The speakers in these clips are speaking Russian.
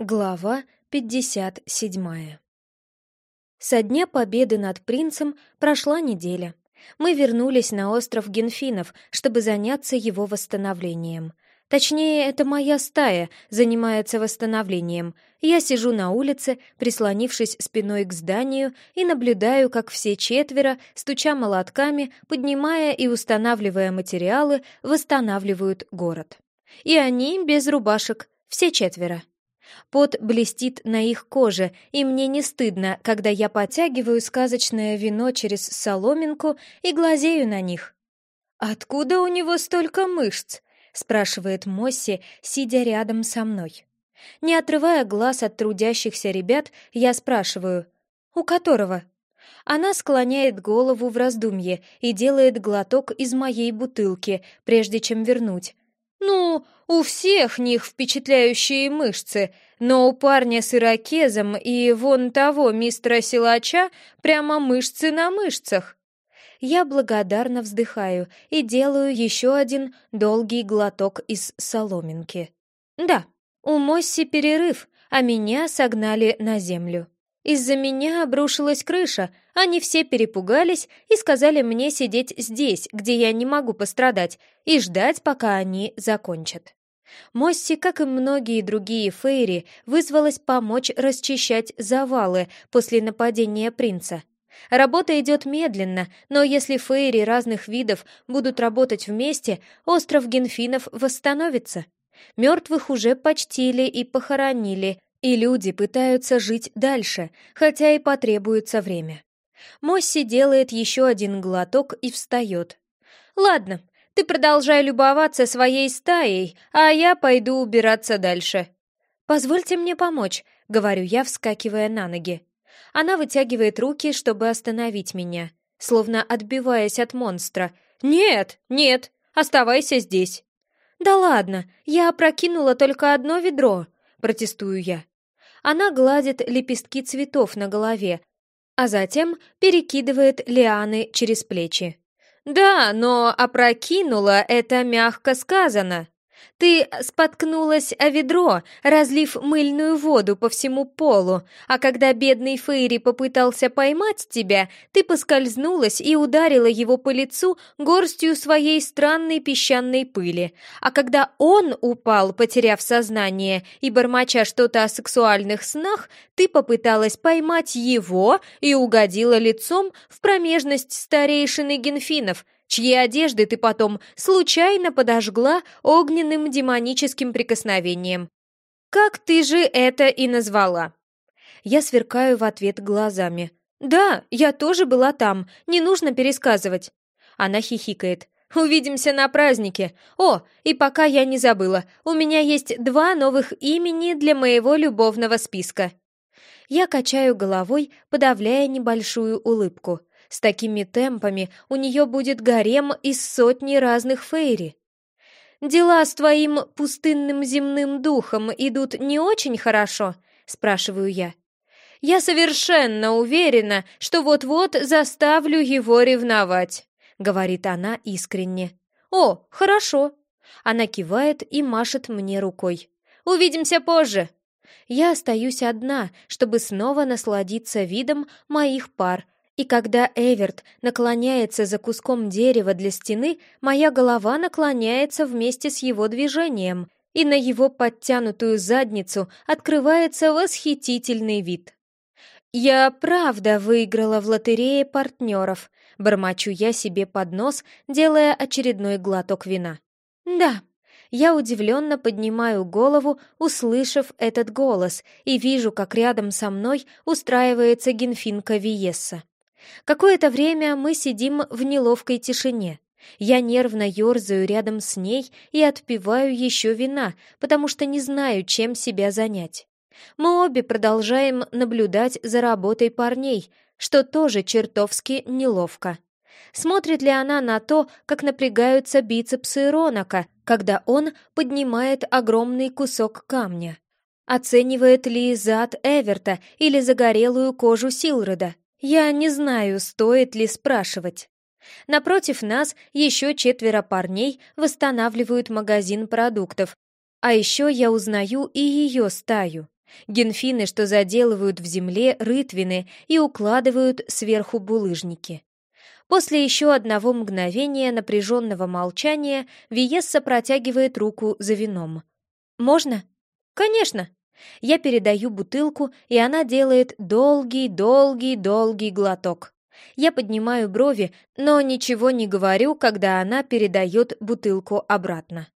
Глава 57 Со дня победы над принцем прошла неделя. Мы вернулись на остров Генфинов, чтобы заняться его восстановлением. Точнее, это моя стая занимается восстановлением. Я сижу на улице, прислонившись спиной к зданию, и наблюдаю, как все четверо, стуча молотками, поднимая и устанавливая материалы, восстанавливают город. И они без рубашек, все четверо. Пот блестит на их коже, и мне не стыдно, когда я подтягиваю сказочное вино через соломинку и глазею на них. «Откуда у него столько мышц?» — спрашивает Мосси, сидя рядом со мной. Не отрывая глаз от трудящихся ребят, я спрашиваю, «У которого?» Она склоняет голову в раздумье и делает глоток из моей бутылки, прежде чем вернуть. «Ну, у всех них впечатляющие мышцы, но у парня с ирокезом и вон того мистера Силача прямо мышцы на мышцах». Я благодарно вздыхаю и делаю еще один долгий глоток из соломинки. Да, у Мосси перерыв, а меня согнали на землю. Из-за меня обрушилась крыша, они все перепугались и сказали мне сидеть здесь, где я не могу пострадать, и ждать, пока они закончат. Мосси, как и многие другие фейри, вызвалась помочь расчищать завалы после нападения принца. Работа идет медленно, но если фейри разных видов будут работать вместе, остров Генфинов восстановится. Мертвых уже почтили и похоронили, и люди пытаются жить дальше, хотя и потребуется время. Мосси делает еще один глоток и встает. «Ладно, ты продолжай любоваться своей стаей, а я пойду убираться дальше». «Позвольте мне помочь», — говорю я, вскакивая на ноги. Она вытягивает руки, чтобы остановить меня, словно отбиваясь от монстра. «Нет, нет, оставайся здесь». «Да ладно, я опрокинула только одно ведро», — протестую я. Она гладит лепестки цветов на голове, а затем перекидывает лианы через плечи. «Да, но опрокинула это мягко сказано. Ты споткнулась о ведро, разлив мыльную воду по всему полу, а когда бедный Фейри попытался поймать тебя, ты поскользнулась и ударила его по лицу горстью своей странной песчаной пыли. А когда он упал, потеряв сознание и бормоча что-то о сексуальных снах, ты попыталась поймать его и угодила лицом в промежность старейшины Генфинов, чьи одежды ты потом случайно подожгла огненным демоническим прикосновением. Как ты же это и назвала?» Я сверкаю в ответ глазами. «Да, я тоже была там, не нужно пересказывать». Она хихикает. «Увидимся на празднике. О, и пока я не забыла, у меня есть два новых имени для моего любовного списка». Я качаю головой, подавляя небольшую улыбку. С такими темпами у нее будет гарем из сотни разных фейри. «Дела с твоим пустынным земным духом идут не очень хорошо?» — спрашиваю я. «Я совершенно уверена, что вот-вот заставлю его ревновать», — говорит она искренне. «О, хорошо». Она кивает и машет мне рукой. «Увидимся позже». Я остаюсь одна, чтобы снова насладиться видом моих пар и когда Эверт наклоняется за куском дерева для стены, моя голова наклоняется вместе с его движением, и на его подтянутую задницу открывается восхитительный вид. «Я правда выиграла в лотерее партнеров», — бормочу я себе под нос, делая очередной глоток вина. «Да». Я удивленно поднимаю голову, услышав этот голос, и вижу, как рядом со мной устраивается Генфинка Виесса. Какое-то время мы сидим в неловкой тишине. Я нервно ерзаю рядом с ней и отпиваю еще вина, потому что не знаю, чем себя занять. Мы обе продолжаем наблюдать за работой парней, что тоже чертовски неловко. Смотрит ли она на то, как напрягаются бицепсы Ронака, когда он поднимает огромный кусок камня? Оценивает ли зад Эверта или загорелую кожу Силрода? Я не знаю, стоит ли спрашивать. Напротив нас еще четверо парней восстанавливают магазин продуктов, а еще я узнаю и ее стаю. Генфины, что заделывают в земле рытвины и укладывают сверху булыжники. После еще одного мгновения напряженного молчания Виесса протягивает руку за вином. «Можно?» «Конечно!» Я передаю бутылку, и она делает долгий-долгий-долгий глоток. Я поднимаю брови, но ничего не говорю, когда она передает бутылку обратно.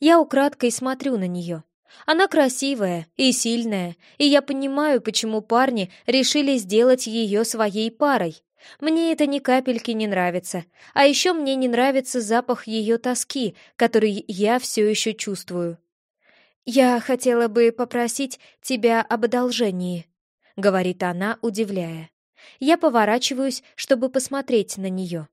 Я украдкой смотрю на нее. Она красивая и сильная, и я понимаю, почему парни решили сделать ее своей парой. Мне это ни капельки не нравится. А еще мне не нравится запах ее тоски, который я все еще чувствую. «Я хотела бы попросить тебя об одолжении», — говорит она, удивляя. Я поворачиваюсь, чтобы посмотреть на нее.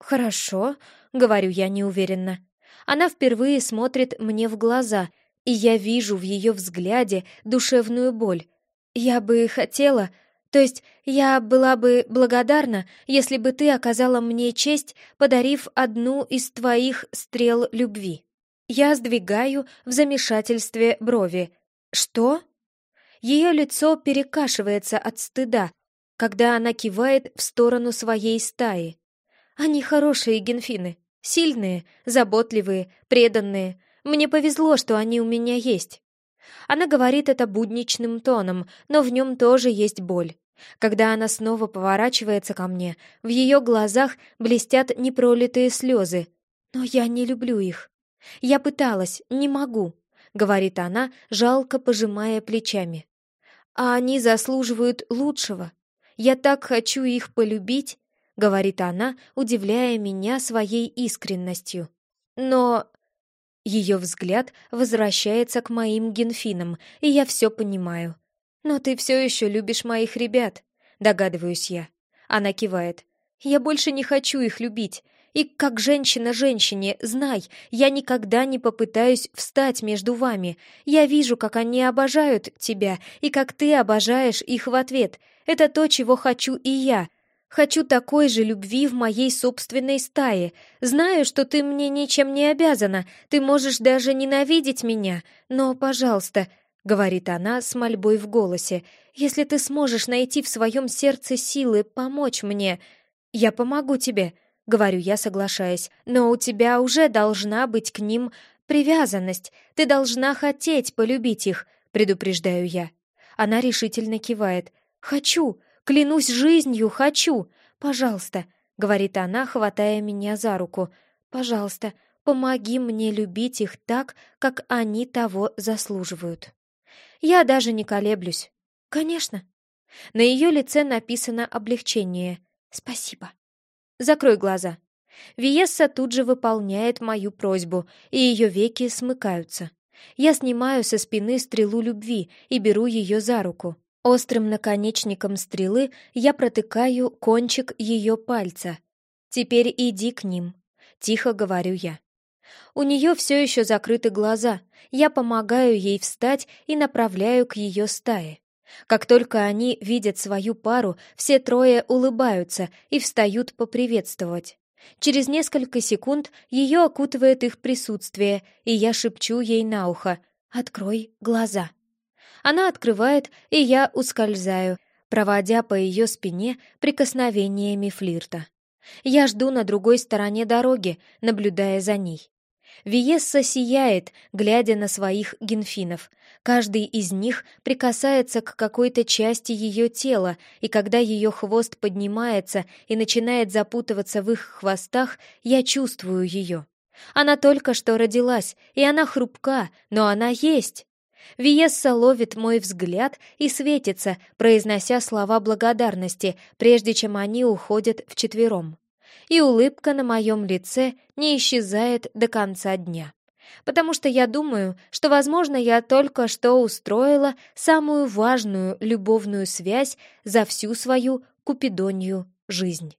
«Хорошо», — говорю я неуверенно. Она впервые смотрит мне в глаза, и я вижу в ее взгляде душевную боль. Я бы хотела, то есть я была бы благодарна, если бы ты оказала мне честь, подарив одну из твоих стрел любви. Я сдвигаю в замешательстве брови. Что? Ее лицо перекашивается от стыда, когда она кивает в сторону своей стаи. Они хорошие генфины, сильные, заботливые, преданные. Мне повезло, что они у меня есть. Она говорит это будничным тоном, но в нем тоже есть боль. Когда она снова поворачивается ко мне, в ее глазах блестят непролитые слезы. Но я не люблю их. Я пыталась, не могу, говорит она, жалко пожимая плечами. А они заслуживают лучшего. Я так хочу их полюбить, говорит она, удивляя меня своей искренностью. Но ее взгляд возвращается к моим генфинам, и я все понимаю. «Но ты все еще любишь моих ребят», — догадываюсь я. Она кивает. «Я больше не хочу их любить. И как женщина женщине, знай, я никогда не попытаюсь встать между вами. Я вижу, как они обожают тебя, и как ты обожаешь их в ответ. Это то, чего хочу и я. Хочу такой же любви в моей собственной стае. Знаю, что ты мне ничем не обязана, ты можешь даже ненавидеть меня, но, пожалуйста, — говорит она с мольбой в голосе, — если ты сможешь найти в своем сердце силы помочь мне, я помогу тебе, — говорю я, соглашаясь, но у тебя уже должна быть к ним привязанность, ты должна хотеть полюбить их, предупреждаю я. Она решительно кивает. «Хочу! Клянусь жизнью, хочу! Пожалуйста!» — говорит она, хватая меня за руку. «Пожалуйста, помоги мне любить их так, как они того заслуживают». Я даже не колеблюсь. «Конечно». На ее лице написано облегчение. «Спасибо». «Закрой глаза». Виесса тут же выполняет мою просьбу, и ее веки смыкаются. Я снимаю со спины стрелу любви и беру ее за руку. Острым наконечником стрелы я протыкаю кончик ее пальца. «Теперь иди к ним», — тихо говорю я. У нее все еще закрыты глаза. Я помогаю ей встать и направляю к ее стае. Как только они видят свою пару, все трое улыбаются и встают поприветствовать. Через несколько секунд ее окутывает их присутствие, и я шепчу ей на ухо «Открой глаза». Она открывает, и я ускользаю, проводя по ее спине прикосновениями флирта. Я жду на другой стороне дороги, наблюдая за ней. Виесса сияет, глядя на своих генфинов. Каждый из них прикасается к какой-то части ее тела, и когда ее хвост поднимается и начинает запутываться в их хвостах, я чувствую ее. Она только что родилась, и она хрупка, но она есть. Виесса ловит мой взгляд и светится, произнося слова благодарности, прежде чем они уходят вчетвером. И улыбка на моем лице не исчезает до конца дня. Потому что я думаю, что, возможно, я только что устроила самую важную любовную связь за всю свою купидонью жизнь.